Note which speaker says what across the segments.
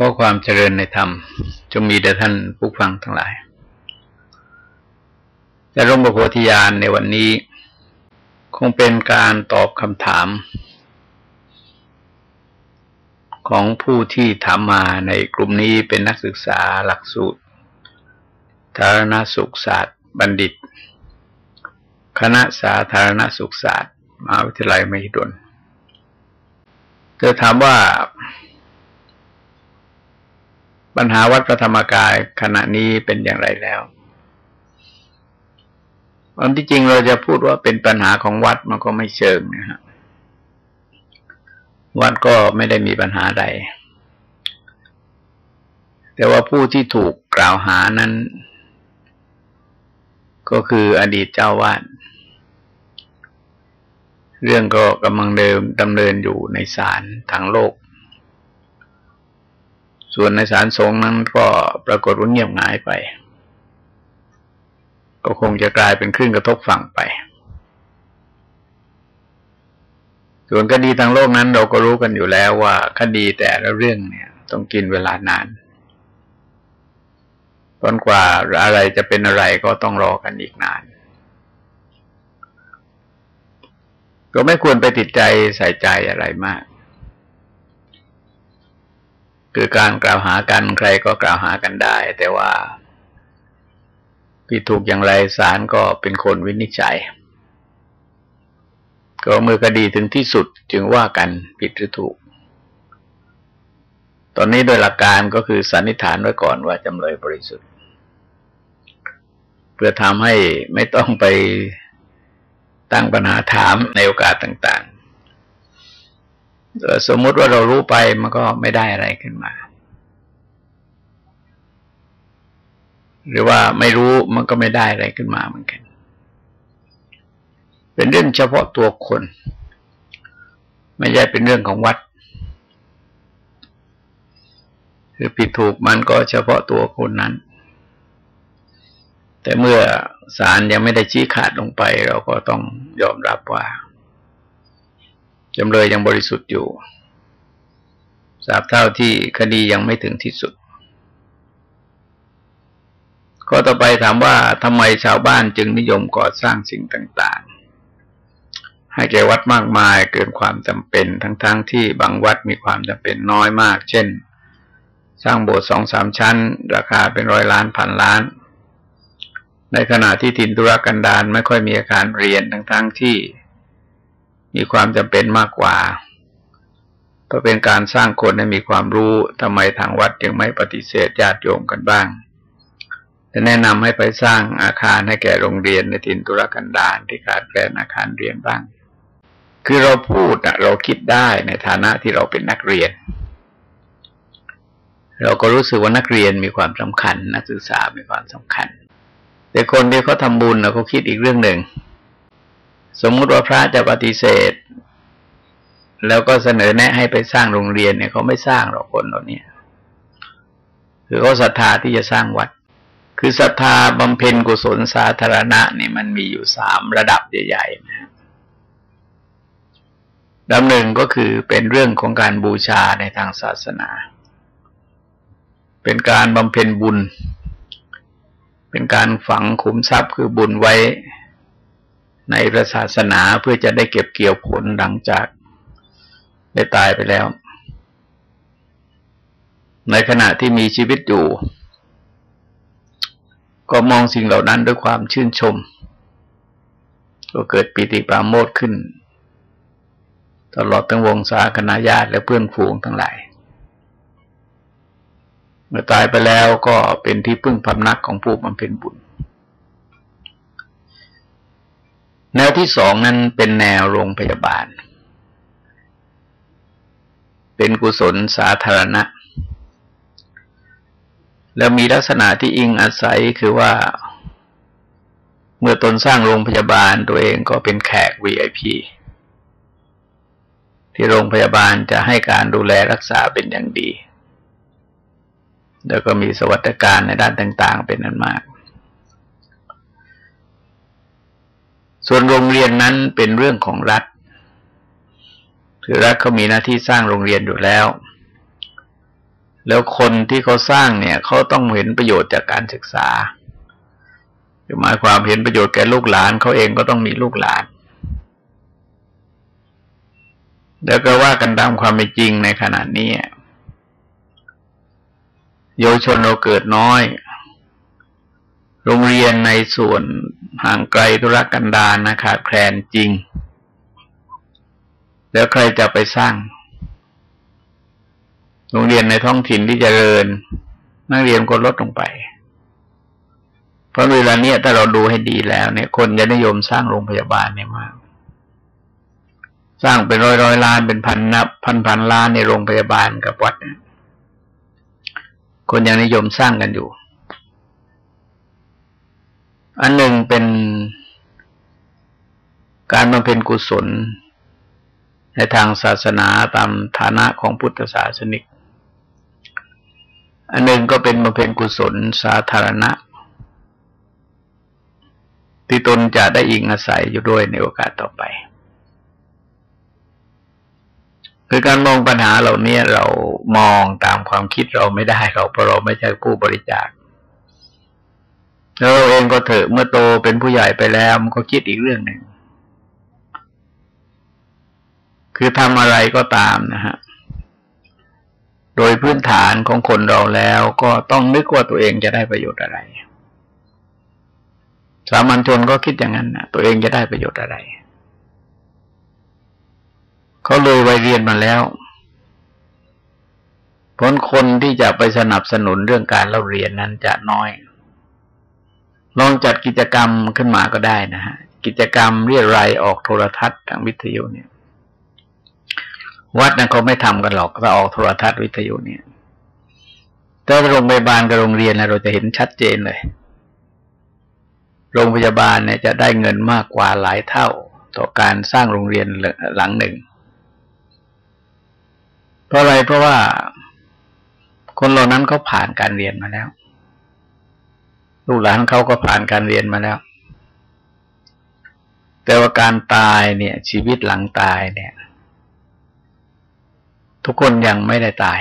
Speaker 1: ข้อความเจริญในธรรมจงมีแด่ท่านผู้ฟังทั้งหลายแต่ร่มประโพธิญาณในวันนี้ คงเป็นการตอบคำถาม ของผู้ที่ถามมาในกลุ่มนี้เป็นนักศึกษาหลักสูตรธารณสุขศาสตร์ บัณฑิต คณะสาธารณสุขศาสตร์มหาวิทยาลัยมหิดลเธอถามว่า ปัญหาวัดพระธรรมกายขณะนี้เป็นอย่างไรแล้วอันที่จริงเราจะพูดว่าเป็นปัญหาของวัดมันก็ไม่เชิงนะฮะวัดก็ไม่ได้มีปัญหาใด แต่ว่าผู้ที่ถูกกล่าวหานั้น ก็คืออดีตเจ้าวาดเรื่องก็กำลังเดิมดำเนินอยู่ในศาลทางโลก ส่วนในสารสงฆ์นั้นก็ปรากฏว่าเงียบหายไป ก็คงจะกลายเป็นคลื่นกระทบฝั่งไป ส่วนคดีทางโลกนั้นเราก็รู้กันอยู่แล้วว่าคดีแต่ละเรื่องเนี่ย ต้องกินเวลานานจนกว่าอะไรจะเป็นอะไรก็ต้องรอกันอีกนาน ก็ไม่ควรไปติดใจใส่ใจอะไรมาก คือการกล่าวหากันใครก็กล่าวหากันได้ แต่ว่าผิดถูกอย่างไรศาลก็เป็นคนวินิจฉัย ก็เมื่อคดีถึงที่สุดจึงว่ากันผิดหรือถูก ตอนนี้โดยหลักการก็คือสันนิษฐานไว้ก่อนว่าจำเลยบริสุทธิ์ เพื่อทำให้ไม่ต้องไปตั้งปัญหาถามในโอกาสต่าง สมมุติว่าเรารู้ไปมันก็ไม่ได้อะไรขึ้นมา หรือว่าไม่รู้มันก็ไม่ได้อะไรขึ้นมาเหมือนกัน เป็นเรื่องเฉพาะตัวคน ไม่ใช่เป็นเรื่องของวัดคือผิดถูกมันก็เฉพาะตัวคนนั้น แต่เมื่อศาลยังไม่ได้ชี้ขาดลงไป เราก็ต้องยอมรับว่า จำเลยยังบริสุทธิ์อยู่สาบเท่าที่คดียังไม่ถึงที่สุด ก็ต่อไปถามว่าทำไมชาวบ้านจึงนิยมก่อสร้างสิ่งต่างๆ ให้แก่วัดมากมายเกินความจำเป็นทั้งๆทที่บางวัดมีความจำเป็นน้อยมาก เช่น สร้างโบสถ์สองสามชั้น ราคาเป็นร้อยล้านพันล้าน ในขณะที่ถิ่นธุรกันดารไม่ค่อยมีอาคารเรียนทั้งๆทที่ มีความจำเป็นมากกว่าก็เป็นการสร้างคนให้มีความรู้ทำไมทางวัดยังไม่ปฏิเสธญาติโยมกันบ้างจะแนะนำให้ไปสร้างอาคารให้แก่โรงเรียนในถิ่นตุรกันดารที่ขาดแคลนอาคารเรียนบ้าง คือเราพูดเราคิดได้ในฐานะที่เราเป็นนักเรียน เราก็รู้สึกว่านักเรียนมีความสำคัญ นักศึกษามีความสำคัญ แต่คนที่เขาทำบุญเขาคิดอีกเรื่องหนึ่ง สมมุติว่าพระจะปฏิเสธ แล้วก็เสนอแนะให้ไปสร้างโรงเรียนเนี่ยเขาไม่สร้างหรอกคนเหล่านี้คือเขาศรัทธาที่จะสร้างวัด คือศรัทธาบำเพ็ญกุศลสาธารณะนี่มันมีอยู่สามระดับใหญ่ๆนะดำหนึ่งก็คือเป็นเรื่องของการบูชาในทางศาสนา เป็นการบำเพ็ญบุญ เป็นการฝังขุมทรัพย์คือบุญไว้ ในพระศาสนาเพื่อจะได้เก็บเกี่ยวผลหลังจากได้ตายไปแล้ว ในขณะที่มีชีวิตอยู่ ก็มองสิ่งเหล่านั้นด้วยความชื่นชม ก็เกิดปิติปราโมทขึ้น ตลอดทั้งวงศาคณะญาติและเพื่อนฝูงทั้งหลาย เมื่อตายไปแล้วก็เป็นที่พึ่งพำนักของผู้บำเพ็ญบุญ แนวที่สองนั้นเป็นแนวโรงพยาบาล เป็นกุศลสาธารณะ แล้วมีลักษณะที่อิงอาศัยคือว่า เมื่อตนสร้างโรงพยาบาลตัวเองก็เป็นแขก VIP ที่โรงพยาบาลจะให้การดูแลรักษาเป็นอย่างดี แล้วก็มีสวัสดิการในด้านต่าง ๆ เป็นนั้นมาก ส่วนโรงเรียนนั้นเป็นเรื่องของรัฐ คือรัฐเขามีหน้าที่สร้างโรงเรียนอยู่แล้ว แล้วคนที่เขาสร้างเนี่ยเขาต้องเห็นประโยชน์จากการศึกษาหมายความเห็นประโยชน์แก่ลูกหลานเขาเองก็ต้องมีลูกหลาน แล้วก็ว่ากันตามความเป็นจริงในขณะนี้เยาวชนเราเกิดน้อย โรงเรียนในส่วน ห่างไกลธุรกันดารนะขาดแคลนจริง แล้วใครจะไปสร้าง โรงเรียนในท้องถิ่นที่จเจริญ นักเรียนก็ลดลงไป เพราะเวลาเนี้ยถ้าเราดูให้ดีแล้วเนี่ย คนจะนิยมสร้างโรงพยาบาลเนี่ยมาก สร้างเป็นร้อยร้อยล้านเป็นพันนับ พันพันล้านในโรงพยาบาลกับวัด คนยังนิยมสร้างกันอยู่ อันหนึ่งเป็นการบำเพ็ญกุศล ในทางศาสนาตามฐานะของพุทธศาสนิก อันหนึ่งก็เป็นบำเพ็ญกุศลสาธารณะ ที่ตนจะได้อิงอาศัยอยู่ด้วยในโอกาสต่อไป คือการมองปัญหาเหล่านี้เรามองตามความคิดเราไม่ได้เราเพราะเราไม่ใช่ผู้บริจาค แล้วเราเองก็เถอะเมื่อโตเป็นผู้ใหญ่ไปแล้วมันก็คิดอีกเรื่องหนึ่ง คือทำอะไรก็ตามนะฮะ โดยพื้นฐานของคนเราแล้วก็ต้องนึกว่าตัวเองจะได้ประโยชน์อะไร สามัญชนก็คิดอย่างนั้นนะตัวเองจะได้ประโยชน์อะไรเขาเลยวัยเรียนมาแล้วผลคนที่จะไปสนับสนุนเรื่องการเล่าเรียนนั้นจะน้อย ลองจัดกิจกรรมขึ้นมาก็ได้นะฮะ กิจกรรมเรียรายออกโทรทัศน์ทางวิทยุเนี่ย วัดนั้นเขาไม่ทำกันหรอกถ้าออกโทรทัศน์วิทยุเนี่ยถ้าโรงพยาบาลกับโรงเรียนนะเราจะเห็นชัดเจนเลย โรงพยาบาลเนี่ยจะได้เงินมากกว่าหลายเท่า ต่อการสร้างโรงเรียนหลังหนึ่ง เพราะอะไรเพราะว่าคนเหล่านั้นเขาผ่านการเรียนมาแล้ว ลูกหลานเขาก็ผ่านการเรียนมาแล้ว แต่ว่าการตายเนี่ย ชีวิตหลังตายเนี่ย ทุกคนยังไม่ได้ตาย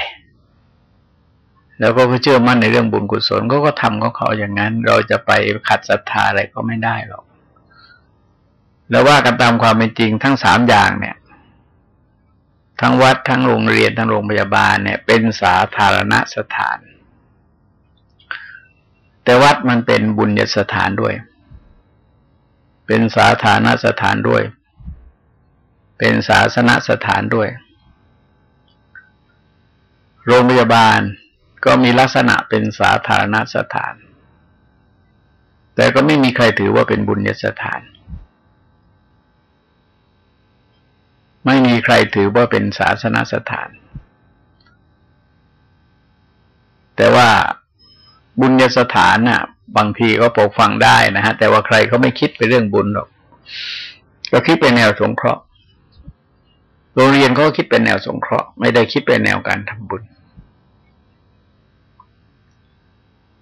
Speaker 1: แล้วก็เชื่อมั่นในเรื่องบุญกุศลเขาก็ทำของเขาอย่างนั้น เราจะไปขัดศรัทธาอะไรก็ไม่ได้หรอกแล้วว่ากันตามความเป็นจริงทั้งสามอย่างเนี่ย ทั้งวัดทั้งโรงเรียนทั้งโรงพยาบาลเนี่ย เป็นสาธารณสถาน แต่วัดมันเป็นบุญญสถานด้วย เป็นสาธารณสถานด้วย เป็นศาสนสถานด้วย โรงพยาบาลก็มีลักษณะเป็นสาธารณสถาน แต่ก็ไม่มีใครถือว่าเป็นบุญญสถาน ไม่มีใครถือว่าเป็นศาสนสถาน แต่ว่า บุญญสถานน่ะ บางทีก็ปกฟังได้นะฮะ แต่ว่าใครเขาไม่คิดไปเรื่องบุญหรอก ก็คิดเป็นแนวสงเคราะห์ โรงเรียนเขาคิดเป็นแนวสงเคราะห์ ไม่ได้คิดเป็นแนวการทำบุญ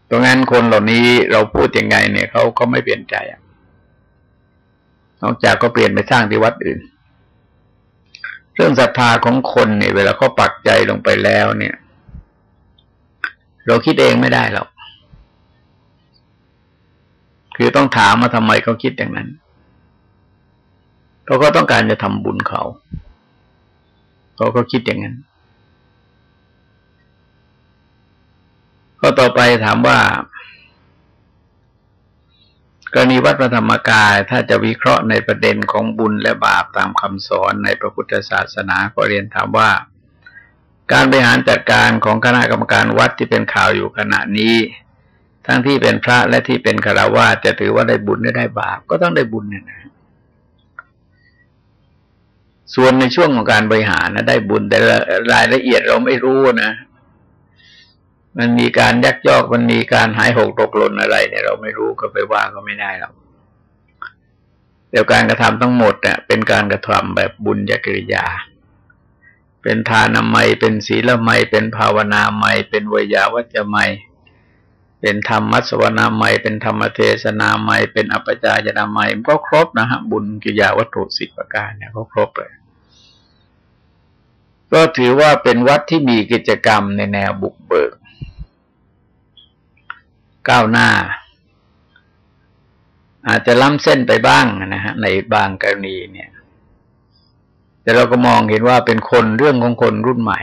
Speaker 1: ตรงนั้นคนเหล่านี้เราพูดยังไงเนี่ยเขาเขาไม่เปลี่ยนใจนอกจากก็เปลี่ยนไปสร้างที่วัดอื่น เรื่องศรัทธาของคนเนี่ย เวลาเขาปักใจลงไปแล้วเนี่ย เราคิดเองไม่ได้หรอก คือต้องถามมาทำไมเขาคิดอย่างนั้นเขาก็ต้องการจะทำบุญเขา เขาก็คิดอย่างนั้นก็ต่อไปถามว่า กรณีวัดพระธรรมกายถ้าจะวิเคราะห์ในประเด็นของบุญและบาปตามคำสอนในพระพุทธศาสนาก็เรียนถามว่า การบริหารจัดการของคณะกรรมการวัดที่เป็นข่าวอยู่ขณะนี้ ทั้งที่เป็นพระและที่เป็นคารวะจะถือว่าได้บุญหรือได้บาปก็ต้องได้บุญเนี่ยนะส่วนในช่วงของการบริหารนะได้บุญแต่รายละเอียดเราไม่รู้นะ มันมีการยักยอกมันมีการหายหกตกหล่นอะไรเนี่ยเราไม่รู้ก็ไปว่าก็ไม่ได้หรอกเดี๋ยวการกระทำทั้งหมดเนี่ยเป็นการกระทำแบบบุญญกิริยา เป็นทานามัยเป็นศีลไมเป็นภาวนาไมเป็นวยาวัจจะไม เป็นธรรมมัสวนาไม่เป็นธรรมเทศนาไมเป็นอัปจายนาไมมันก็ครบนะฮะบุญกิริยาวัตถุสิบประการเนี่ยก็ครบเลย ก็ถือว่าเป็นวัดที่มีกิจกรรมในแนวบุกเบิก ก้าวหน้า อาจจะล้ำเส้นไปบ้างนะฮะในบางกรณีเนี่ย แต่เราก็มองเห็นว่าเป็นคนเรื่องของคนรุ่นใหม่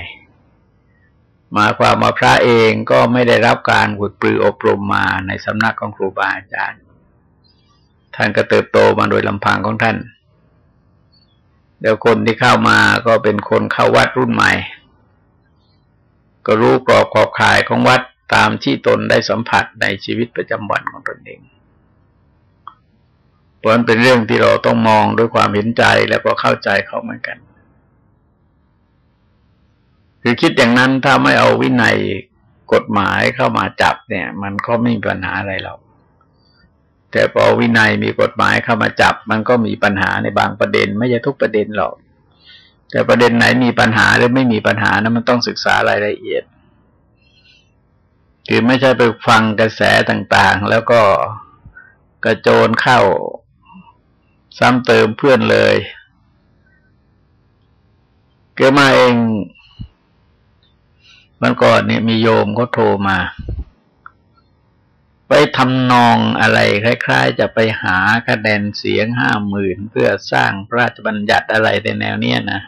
Speaker 1: มาความมาพระเองก็ไม่ได้รับการฝึกปรืออบรมมาในสำนักของครูบาอาจารย์ ท่านก็เติบโตมาโดยลำพังของท่าน เดี๋ยวคนที่เข้ามาก็เป็นคนเข้าวัดรุ่นใหม่ ก็รู้กรอบขอบข่ายของวัดตามที่ตนได้สัมผัสในชีวิตประจำวันของตนเองเพราะนั้นเป็นเรื่องที่เราต้องมองด้วยความเห็นใจแล้วก็เข้าใจเขาเหมือนกัน คือคิดอย่างนั้นถ้าไม่เอาวินัยกฎหมายเข้ามาจับเนี่ย มันก็ไม่มีปัญหาอะไรหรอกแต่พอวินัยมีกฎหมายเข้ามาจับ มันก็มีปัญหาในบางประเด็น ไม่ใช่ทุกประเด็นหรอก แต่ประเด็นไหนมีปัญหาหรือไม่มีปัญหานะมันต้องศึกษารายละเอียด คือไม่ใช่ไปฟังกระแสต่างๆ แล้วก็กระโจนเข้า ซ้ำเติมเพื่อนเลย เกิดมาเอง มันก่อนเนี่ยมีโยมก็โทรมา ไปทำนองอะไรคล้าย ๆ จะไปหาคะแนนเสียงห้าหมื่นเพื่อสร้างพระราชบัญญัติอะไรในแนวเนี้ยนะ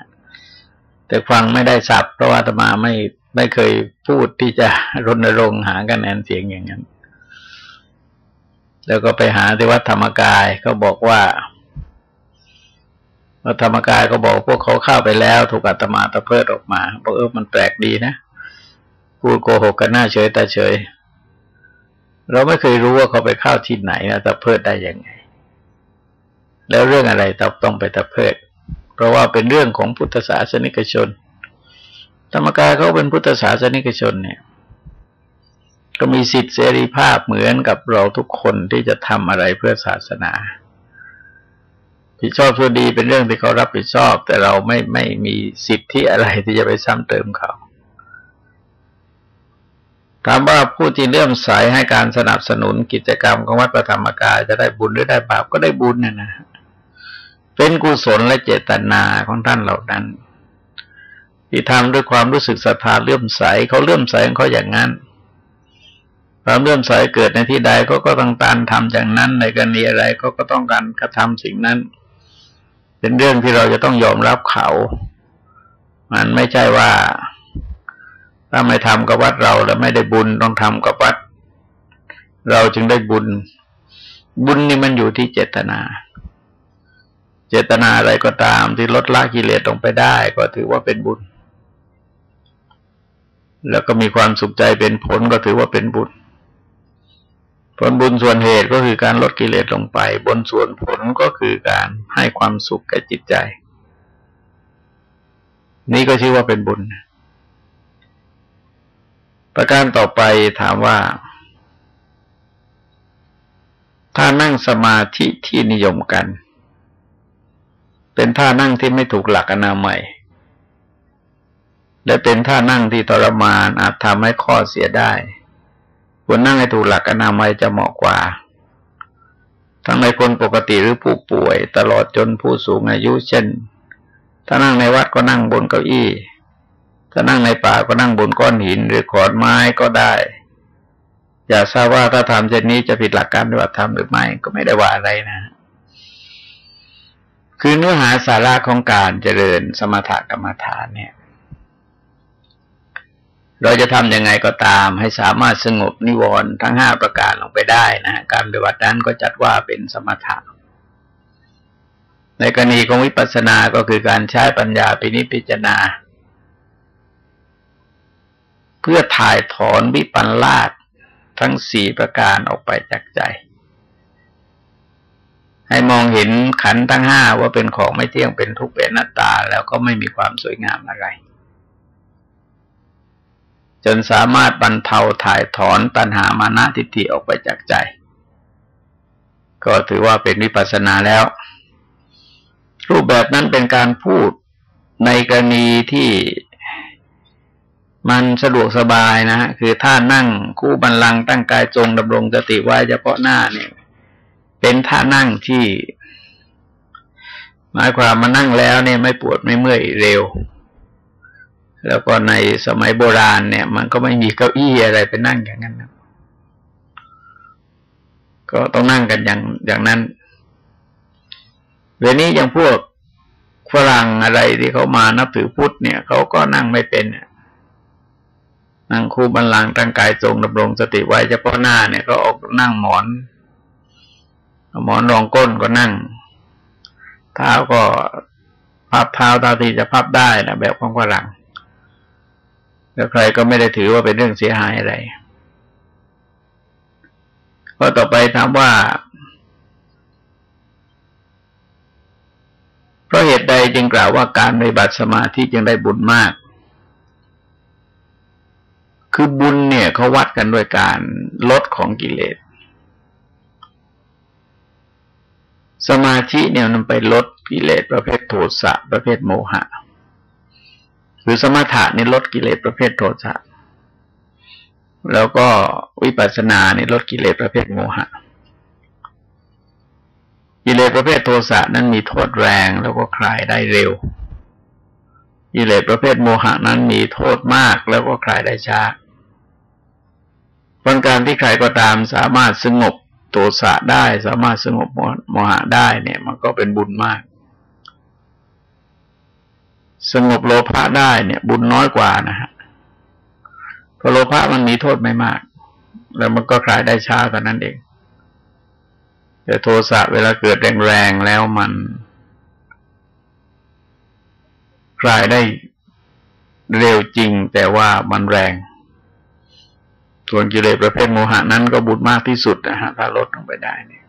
Speaker 1: แต่ฟังไม่ได้สับเพราะว่าตมาไม่ไม่เคยพูดที่จะรณรงค์หาคะแนนเสียงอย่างนั้น แล้วก็ไปหาที่วัดธรรมกายก็บอกว่าวัดธรรมกายก็บอกพวกเขาเข้าไปแล้ว ถูกอัตมาตะเพิดออกมาบอกเออมันแปลกดีนะ พูดโกหกกันหน้าเฉยตาเฉย เราไม่เคยรู้ว่าเขาไปเข้าที่ไหนนะตะเพิดได้ยังไง แล้วเรื่องอะไรต้องไปตะเพิด เพราะว่าเป็นเรื่องของพุทธศาสนิกชน ธรรมกายเขาเป็นพุทธศาสนิกชนเนี่ย ก็มีสิทธิเสรีภาพเหมือนกับเราทุกคนที่จะทำอะไรเพื่อศาสนาผิดชอบชั่วดีเป็นเรื่องที่เขารับผิดชอบ แต่เราไม่ไม่มีสิทธิอะไรที่จะไปซ้ำเติมเขา ถามว่าผู้ที่เลื่อมใสให้การสนับสนุนกิจกรรมของวัดประธรรมกายจะได้บุญหรือได้บาปก็ได้บุญนะนะเป็นกุศลและเจตนาของท่านเหล่านั้นที่ทำด้วยความรู้สึกศรัทธาเลื่อมใสเขาเลื่อมใสเขาอย่างนั้นความเลื่อมใสเกิดในที่ใดเขาก็ต้องการทำอย่างนั้น ในกรณีอะไรเขาก็ต้องการกระทำสิ่งนั้น เป็นเรื่องที่เราจะต้องยอมรับเขา มันไม่ใช่ว่า ถ้าไม่ทำกับวัดเราแล้วไม่ได้บุญต้องทำกับวัด เราจึงได้บุญ บุญนี่มันอยู่ที่เจตนา เจตนาอะไรก็ตามที่ลดละกิเลสลงไปได้ ก็ถือว่าเป็นบุญ แล้วก็มีความสุขใจเป็นผลก็ถือว่าเป็นบุญผลบุญส่วนเหตุก็คือการลดกิเลสลงไป บนส่วนผลก็คือการให้ความสุขแก่จิตใจ นี่ก็ชื่อว่าเป็นบุญ ประการต่อไปถามว่า ถ้านั่งสมาธิที่นิยมกัน เป็นท่านั่งที่ไม่ถูกหลักอนามัยและเป็นท่านั่งที่ทรมานอาจทำให้ข้อเสียได้ควรนั่งให้ถูกหลักอนามัยจะเหมาะกว่า ทั้งในคนปกติหรือผู้ป่วย ตลอดจนผู้สูงอายุเช่น ถ้านั่งในวัดก็นั่งบนเก้าอี้ ถ้านั่งในป่าก็นั่งบนก้อนหินหรือขอนไม้ก็ได้ อย่าทราบว่าถ้าทำเช่นนี้จะผิดหลักการปฏิบัติธรรมหรือไม่ก็ไม่ได้ว่าอะไรนะ คือเนื้อหาสาระของการเจริญสมถกรรมฐานเนี่ย เราจะทำยังไงก็ตามให้สามารถสงบนิวรณ์ทั้งห้าประการลงไปได้นะการปฏิบัตินั้นก็จัดว่าเป็นสมถะในกรณีของวิปัสสนา ก็คือการใช้ปัญญาปินิพิจารณา เพื่อถ่ายถอนวิปันลาดทั้งสี่ประการออกไปจากใจ ให้มองเห็นขันทั้งห้าว่าเป็นของไม่เที่ยงเป็นทุกข์เป็นหน้าตา แล้วก็ไม่มีความสวยงามอะไร จนสามารถบรรเทาถ่ายถอนตัณหามานะทิฏฐิออกไปจากใจ ก็ถือว่าเป็นวิปัสสนาแล้ว รูปแบบนั้นเป็นการพูดในกรณีที่ มันสะดวกสบายนะฮะคือท่านั่งคู่บันลังตั้งกายจงดำรงสติไว้เฉพาะหน้าเนี่ย เป็นท่านั่งที่ หมายความมานั่งแล้วเนี่ยไม่ปวดไม่เมื่อยเร็ว แล้วก็ในสมัยโบราณเนี่ย มันก็ไม่มีเก้าอี้อะไรไปนั่งอย่างนั้นนะก็ต้องนั่งกันอย่างอย่างนั้นเวลนี้อย่างพวกฝรั่งอะไรที่เขามานับถือพุทธเนี่ยเขาก็นั่งไม่เป็นนั่ั่งคู่บันลังตั้งกายทรงดำรงสติไว้เฉพาะหน้าเนี่ยก็ออกนั่งหมอน หมอนรองก้นก็นั่ง เท้าก็พับเท้าเท้าที่จะพับได้นะแบบของฝรั่งแล้วใครก็ไม่ได้ถือว่าเป็นเรื่องเสียหายอะไรก็ต่อไปถามว่าเพราะเหตุใดจึงกล่าวว่าการในบัติสมาธิจึงได้บุญมาก คือบุญเนี่ยเขาวัดกันด้วยการลดของกิเลส สมาธิเนี่ยมันไปลดกิเลสประเภทโทสะประเภทโมหะ หรือสมถะนี่ลดกิเลสประเภทโทสะ แล้วก็วิปัสสนานี่ลดกิเลสประเภทโมหะ กิเลสประเภทโทสะนั้นมีโทษแรงแล้วก็คลายได้เร็วกิเลสประเภทโมหะนั้นมีโทษมากแล้วก็คลายได้ช้า ผลการที่ใครก็ตามสามารถสงบโทสะได้ สามารถสงบโมหะได้เนี่ย มันก็เป็นบุญมาก สงบโลภะได้เนี่ย บุญน้อยกว่านะฮะเพราะโลภะมันมีโทษไม่มาก แล้วมันก็คลายได้ช้ากันนั้นเองแต่โทสะเวลาเกิดแรงๆแล้วมันคลายได้เร็วจริงแต่ว่ามันแรง ส่วนกิเลสประเภทโมหะนั้นก็บุญมากที่สุดนะฮะถ้าลดลงไปได้เนี่ย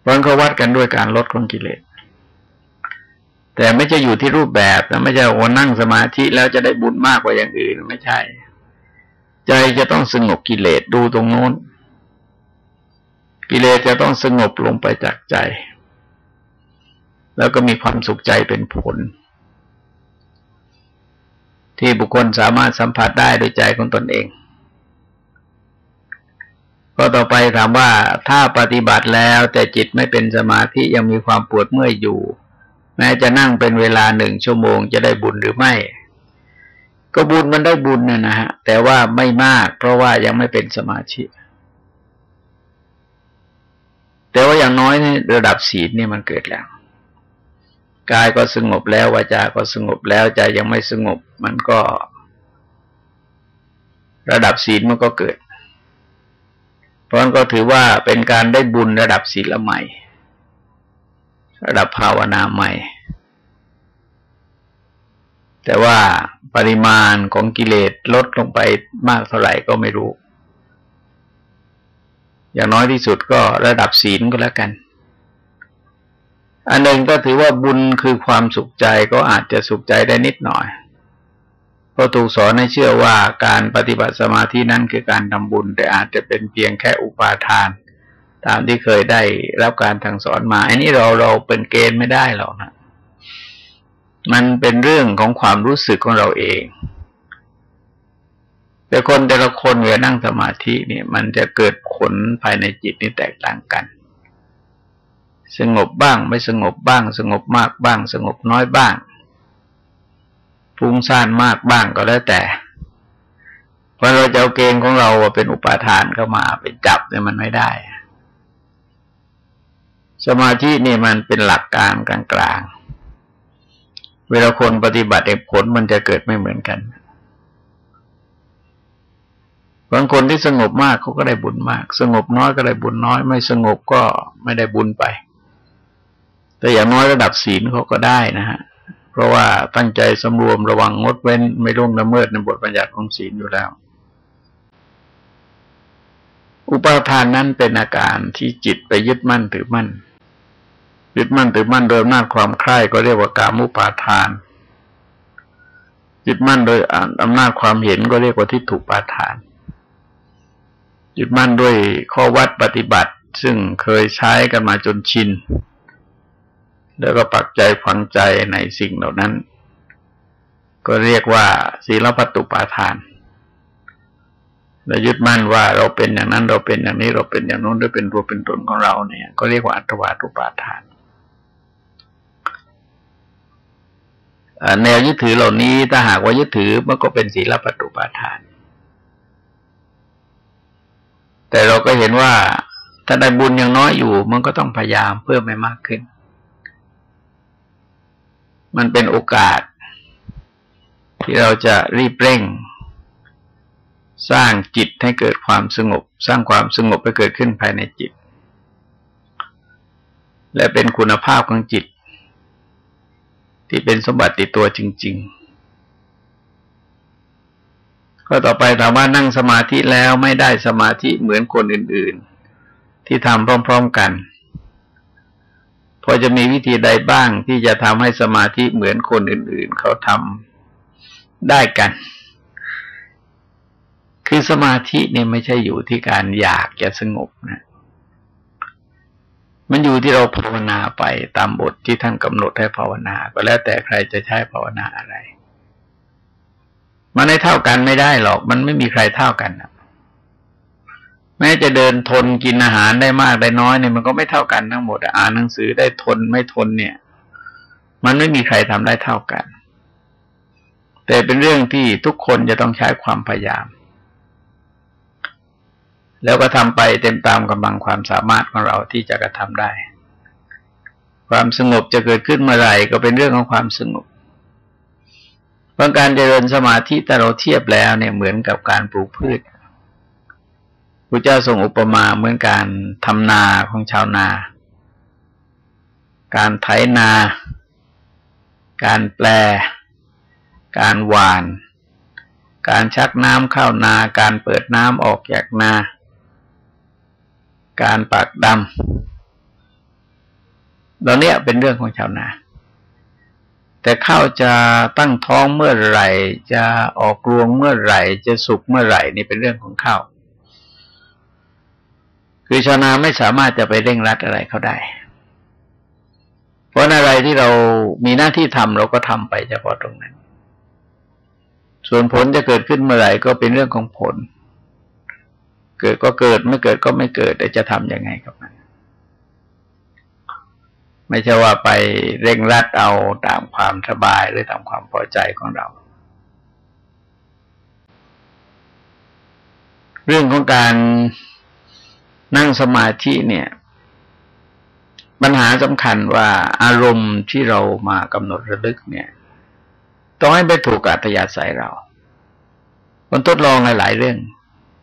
Speaker 1: เพราะเขาวัดกันด้วยการลดของกิเลส แต่ไม่ใช่อยู่ที่รูปแบบนะไม่ใช่ว่านั่งสมาธิแล้วจะได้บุญมากกว่าอย่างอื่นไม่ใช่ ใจจะต้องสงบกิเลสดูตรงโน้น กิเลสจะต้องสงบลงไปจากใจ แล้วก็มีความสุขใจเป็นผล ที่บุคคลสามารถสัมผัสได้โดยใจของตนเอง ก็ต่อไปถามว่าถ้าปฏิบัติแล้วแต่จิตไม่เป็นสมาธิยังมีความปวดเมื่อยอยู่ แม้จะนั่งเป็นเวลาหนึ่งชั่วโมงจะได้บุญหรือไม่ ก็บุญมันได้บุญนะนะฮะแต่ว่าไม่มาก เพราะว่ายังไม่เป็นสมาธิแต่ว่าอย่างน้อยในระดับศีลนี่มันเกิดแล้ว กายก็สงบแล้ววาจาก็สงบแล้วใจยังไม่สงบ มันก็ ระดับศีลมันก็เกิด เพราะนั้นก็ถือว่าเป็นการได้บุญระดับศีลใหม่ ระดับภาวนาใหม่ แต่ว่าปริมาณของกิเลสลดลงไปมากเท่าไหร่ก็ไม่รู้ อย่างน้อยที่สุดก็ระดับศีลก็แล้วกัน อันหนึ่งก็ถือว่าบุญคือความสุขใจก็อาจจะสุขใจได้นิดหน่อยเพราะถูกสอนให้เชื่อว่าการปฏิบัติสมาธินั้นคือการทำบุญ แต่อาจจะเป็นเพียงแค่อุปาทาน ตามที่เคยได้รับการทางสอนมา อันนี้เราเราเป็นเกณฑ์ไม่ได้หรอกนะมันเป็นเรื่องของความรู้สึกของเราเอง แต่คนแต่ละคนเวลานั่งสมาธิเนี่ย มันจะเกิดผลภายในจิตนี่แตกต่างกัน สงบบ้าง ไม่สงบบ้าง สงบมากบ้าง สงบน้อยบ้างฟุ้งซ่านมากบ้างก็แล้วแต่เพราะเราจะเอาเกณฑ์ของเราเป็นอุปาทานเข้ามาไปจับเนี่ยมันไม่ได้ สมาธินี่มันเป็นหลักการกลางๆ เวลาคนปฏิบัติผลมันจะเกิดไม่เหมือนกันบางคนที่สงบมากเขาก็ได้บุญมาก สงบน้อยก็ได้บุญน้อย ไม่สงบก็ไม่ได้บุญไป แต่อย่างน้อยระดับศีลเขาก็ได้นะฮะ เพราะว่าตั้งใจสำรวมระวังงดเว้นไม่ล่วงละเมิดในบทบัญญัติของศีลอยู่แล้ว อุปาทานนั้นเป็นอาการที่จิตไปยึดมั่นถือมั่น ยึดมั่นถือมั่นโดยอำนาจความใคร่ก็เรียกว่ากามุปาทาน ยึดมั่นโดยอำนาจความเห็นก็เรียกว่าทิฏฐุปาทาน ยึดมั่นด้วยข้อวัดปฏิบัติ ซึ่งเคยใช้กันมาจนชิน แล้วก็ปักใจฝังใจในสิ่งเหล่านั้น ก็เรียกว่าศีลปัตตุปาทานเรายึดมั่นว่าเราเป็นอย่างนั้นเราเป็นอย่างนี้เราเป็นอย่างนู้นหรือเป็นตัวเป็นตนของเราเนี่ย ก็เรียกว่าอัตวาตุปาทานแนวยึดถือเหล่านี้ถ้าหากว่ายึดถือมันก็เป็นศีลปฏิปาทาน แต่เราก็เห็นว่าถ้าได้บุญยังน้อยอยู่ มันก็ต้องพยายามเพิ่มให้มากขึ้น มันเป็นโอกาส ที่เราจะรีบเร่ง สร้างจิตให้เกิดความสงบ สร้างความสงบให้เกิดขึ้นภายในจิต และเป็นคุณภาพของจิต ที่เป็นสมบัติติดตัวจริง ๆก็ต่อไปถามว่านั่งสมาธิแล้วไม่ได้สมาธิเหมือนคนอื่น ๆ ที่ทำพร้อม ๆ กัน พอจะมีวิธีใดบ้างที่จะทำให้สมาธิเหมือนคนอื่น ๆ เขาทำได้กัน คือสมาธิเนี่ยไม่ใช่อยู่ที่การอยากจะสงบนะมันอยู่ที่เราภาวนาไปตามบทที่ท่านกำหนดให้ภาวนา ก็แล้วแต่ใครจะใช้ภาวนาอะไร มันไม่เท่ากันไม่ได้หรอก มันไม่มีใครเท่ากันแม้จะเดินทนกินอาหารได้มากได้น้อยเนี่ยมันก็ไม่เท่ากันทั้งหมด อ่านหนังสือได้ทนไม่ทนเนี่ย มันไม่มีใครทำได้เท่ากัน แต่เป็นเรื่องที่ทุกคนจะต้องใช้ความพยายาม แล้วก็ทำไปเต็มตามกำลังความสามารถของเราที่จะกระทำได้ ความสงบจะเกิดขึ้นเมื่อไหร่ก็เป็นเรื่องของความสงบเพราะการเจริญสมาธิแต่เราเทียบแล้วเนี่ยเหมือนกับการปลูกพืช ระเจ้าทรงอุปมาเหมือนการทำนาของชาวนา การไถนา การแปล การหวาน การชักน้ำเข้านา การเปิดน้ำออกจากนา การปากดำเราเนี้ยเป็นเรื่องของชาวนา แต่ข้าวจะตั้งท้องเมื่อไหร่ จะออกรวงเมื่อไหร่ จะสุกเมื่อไหร่ นี่เป็นเรื่องของข้าว คือชาวนาไม่สามารถจะไปเร่งรัดอะไรเขาได้ เพราะอะไรที่เรามีหน้าที่ทำเราก็ทำไปเฉพาะตรงนั้น ส่วนผลจะเกิดขึ้นเมื่อไหร่ก็เป็นเรื่องของผล เกิดก็เกิดไม่เกิดก็ไม่เกิดแต่จะทำยังไงกับมันไม่ใช่ว่าไปเร่งรัดเอาตามความสบายหรือตามความพอใจของเรา เรื่องของการ นั่งสมาธิเนี่ย ปัญหาสำคัญว่าอารมณ์ที่เรามากำหนดระลึกเนี่ยต้องให้ไปถูกอัตยาศัยเราคนทดลองหลาย ๆ เรื่อง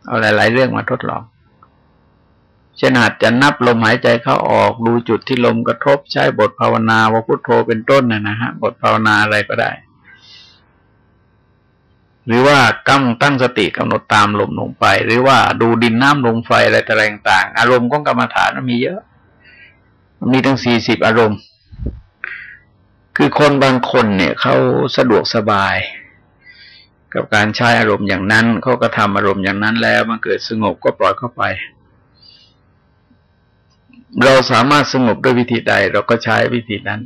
Speaker 1: เอาหลาย ๆ เรื่องมาทดลองเช่นอาจจะนับลมหายใจเข้าออกดูจุดที่ลมกระทบใช้บทภาวนาว่าพุทโธเป็นต้นนะนะฮะ บทภาวนาอะไรก็ได้ หรือว่ากำตั้งสติกำหนดตามลมลงไป หรือว่าดูดินน้ำลมไฟอะไรต่างๆ อารมณ์ของกรรมฐานมีเยอะ มีทั้งสี่สิบอารมณ์ คือคนบางคนเนี่ยเขาสะดวกสบาย กับการใช้อารมณ์อย่างนั้นเขาก็ทำอารมณ์อย่างนั้นแล้วมันเกิดสงบก็ปล่อยเข้าไป เราสามารถสงบด้วยวิธีใดเราก็ใช้วิธีนั้น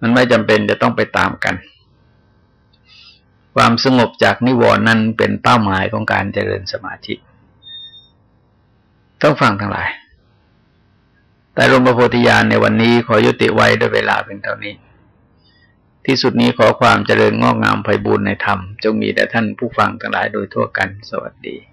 Speaker 1: มันไม่จำเป็นจะต้องไปตามกัน ความสงบจากนิวรณ์นั้นเป็นเป้าหมายของการเจริญสมาธิต้องฟังทั้งหลาย แต่รมประโพธิญาณในวันนี้ขอยุติไว้ด้วยเวลาเป็นเท่านี้ ที่สุดนี้ขอความเจริญงอกงามไพบูรณ์ในธรรม จงมีแด่ท่านผู้ฟังทั้งหลายโดยทั่วกัน สวัสดี